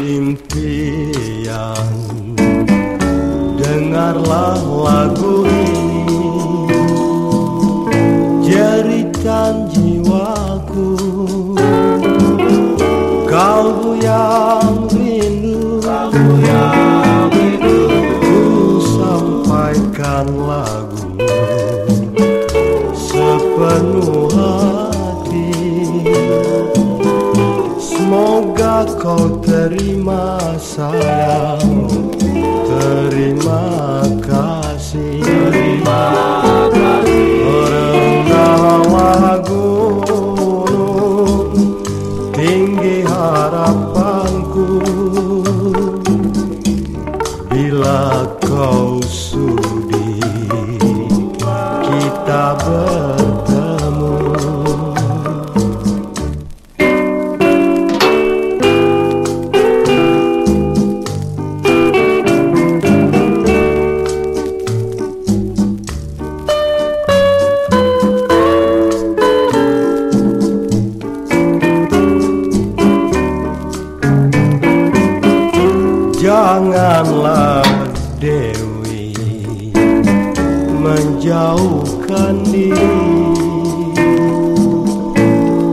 impian. Dengarlah lagu ini. Jeritan jiwaku. Kau yang rindu. Kau yang rindu. Ku sampaikan lagu. Sepenuh hati. Semoga kau terima sayang Terima kasih. Terima kasih. Rendah gunung Tinggi harapanku. Bila kau Janganlah Dewi menjauhkan diri.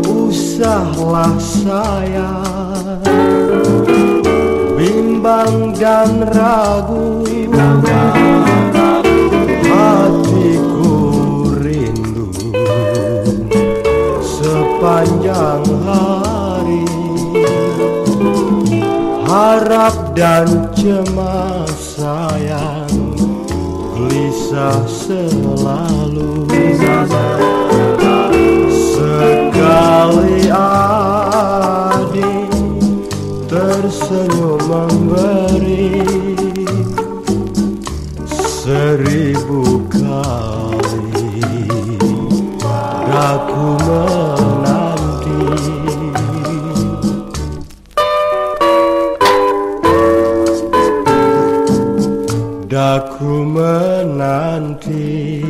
Usahlah saya bimbang dan ragu Hatiku rindu sepanjang hari Harap dan cemas sayang. Gelisah selalu. Sekali adik Tersenyum memberi Seribu kali. Daku Daku menanti